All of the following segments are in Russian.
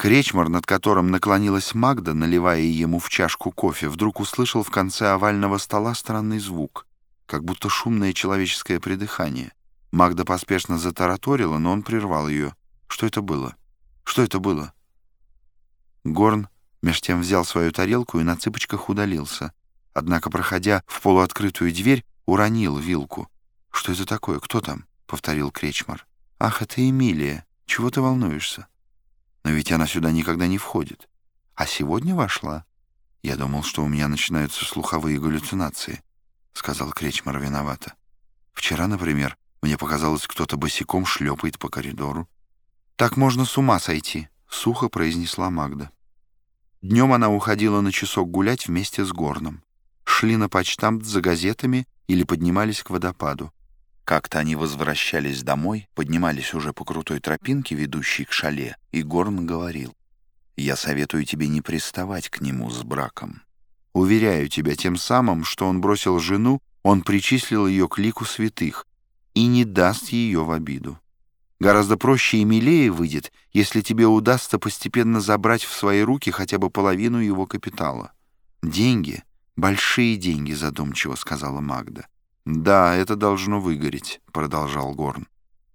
Кречмар, над которым наклонилась Магда, наливая ему в чашку кофе, вдруг услышал в конце овального стола странный звук, как будто шумное человеческое придыхание. Магда поспешно затараторила, но он прервал ее. Что это было? Что это было? Горн меж тем взял свою тарелку и на цыпочках удалился. Однако, проходя в полуоткрытую дверь, уронил вилку. «Что это такое? Кто там?» — повторил Кречмар. «Ах, это Эмилия. Чего ты волнуешься?» «Но ведь она сюда никогда не входит. А сегодня вошла?» «Я думал, что у меня начинаются слуховые галлюцинации», — сказал Кречмар виновато. «Вчера, например, мне показалось, кто-то босиком шлепает по коридору». «Так можно с ума сойти», — сухо произнесла Магда. Днем она уходила на часок гулять вместе с Горном. Шли на почтамт за газетами или поднимались к водопаду. Как-то они возвращались домой, поднимались уже по крутой тропинке, ведущей к шале, и Горн говорил, «Я советую тебе не приставать к нему с браком. Уверяю тебя тем самым, что он бросил жену, он причислил ее к лику святых и не даст ее в обиду. Гораздо проще и милее выйдет, если тебе удастся постепенно забрать в свои руки хотя бы половину его капитала. Деньги, большие деньги, задумчиво сказала Магда. «Да, это должно выгореть», — продолжал Горн.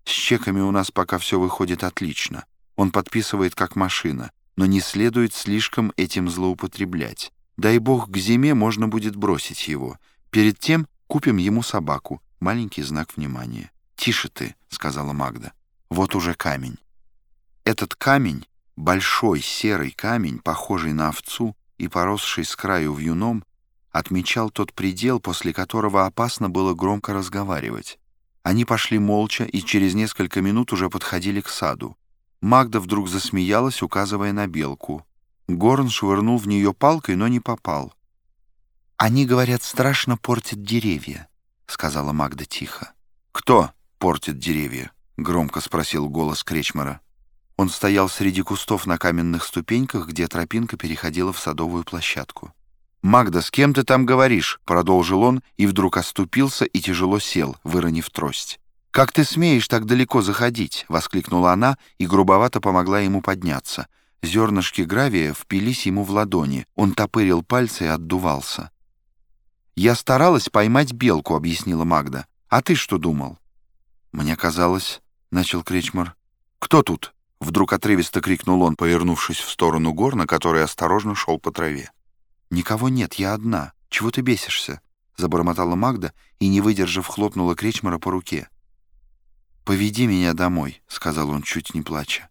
«С чеками у нас пока все выходит отлично. Он подписывает как машина, но не следует слишком этим злоупотреблять. Дай бог, к зиме можно будет бросить его. Перед тем купим ему собаку. Маленький знак внимания. «Тише ты», — сказала Магда. Вот уже камень. Этот камень, большой серый камень, похожий на овцу и поросший с краю вьюном, отмечал тот предел, после которого опасно было громко разговаривать. Они пошли молча и через несколько минут уже подходили к саду. Магда вдруг засмеялась, указывая на белку. Горн швырнул в нее палкой, но не попал. «Они, говорят, страшно портят деревья», — сказала Магда тихо. «Кто портит деревья?» — громко спросил голос Кречмара. Он стоял среди кустов на каменных ступеньках, где тропинка переходила в садовую площадку. «Магда, с кем ты там говоришь?» — продолжил он, и вдруг оступился и тяжело сел, выронив трость. «Как ты смеешь так далеко заходить?» — воскликнула она и грубовато помогла ему подняться. Зернышки гравия впились ему в ладони. Он топырил пальцы и отдувался. «Я старалась поймать белку», — объяснила Магда. «А ты что думал?» «Мне казалось...» — начал Кречмар. «Кто тут?» — вдруг отрывисто крикнул он, повернувшись в сторону горна, который осторожно шел по траве. «Никого нет, я одна. Чего ты бесишься?» — забормотала Магда и, не выдержав, хлопнула Кречмара по руке. «Поведи меня домой», — сказал он, чуть не плача.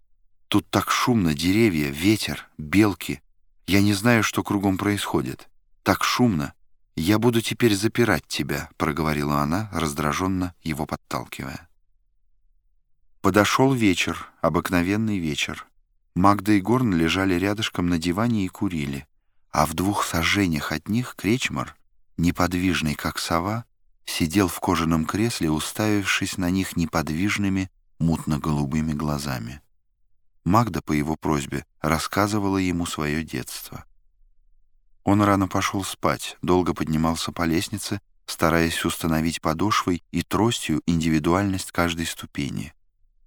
«Тут так шумно, деревья, ветер, белки. Я не знаю, что кругом происходит. Так шумно. Я буду теперь запирать тебя», — проговорила она, раздраженно его подталкивая. Подошел вечер, обыкновенный вечер. Магда и Горн лежали рядышком на диване и курили, а в двух сожжениях от них Кречмар, неподвижный как сова, сидел в кожаном кресле, уставившись на них неподвижными, мутно-голубыми глазами. Магда по его просьбе рассказывала ему свое детство. Он рано пошел спать, долго поднимался по лестнице, стараясь установить подошвой и тростью индивидуальность каждой ступени —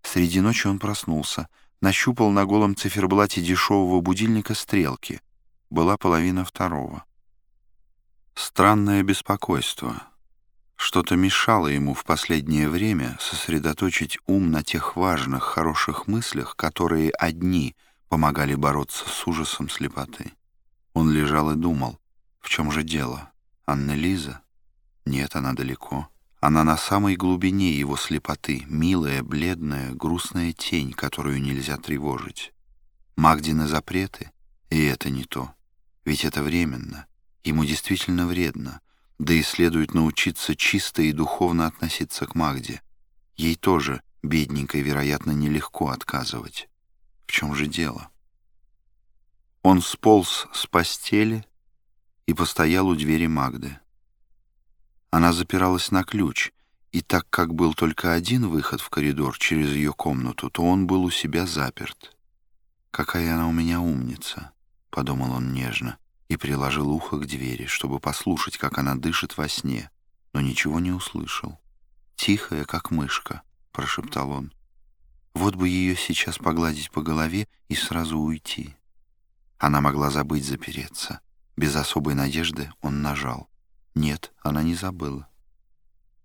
Среди ночи он проснулся, нащупал на голом циферблате дешевого будильника стрелки. Была половина второго. Странное беспокойство. Что-то мешало ему в последнее время сосредоточить ум на тех важных, хороших мыслях, которые одни помогали бороться с ужасом слепоты. Он лежал и думал, в чем же дело? Анна Лиза? Нет, она далеко. Она на самой глубине его слепоты, милая, бледная, грустная тень, которую нельзя тревожить. Магдины запреты, и это не то. Ведь это временно, ему действительно вредно, да и следует научиться чисто и духовно относиться к Магде. Ей тоже, бедненькой, вероятно, нелегко отказывать. В чем же дело? Он сполз с постели и постоял у двери Магды. Она запиралась на ключ, и так как был только один выход в коридор через ее комнату, то он был у себя заперт. «Какая она у меня умница», — подумал он нежно, и приложил ухо к двери, чтобы послушать, как она дышит во сне, но ничего не услышал. «Тихая, как мышка», — прошептал он. Вот бы ее сейчас погладить по голове и сразу уйти. Она могла забыть запереться. Без особой надежды он нажал. Нет, она не забыла.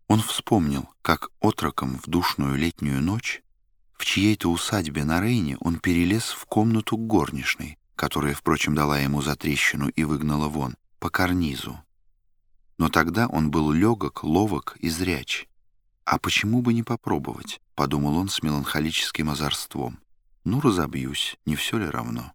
Он вспомнил, как отроком в душную летнюю ночь в чьей-то усадьбе на Рейне он перелез в комнату горничной, которая, впрочем, дала ему затрещину и выгнала вон, по карнизу. Но тогда он был легок, ловок и зряч. «А почему бы не попробовать?» — подумал он с меланхолическим озорством. «Ну, разобьюсь, не все ли равно?»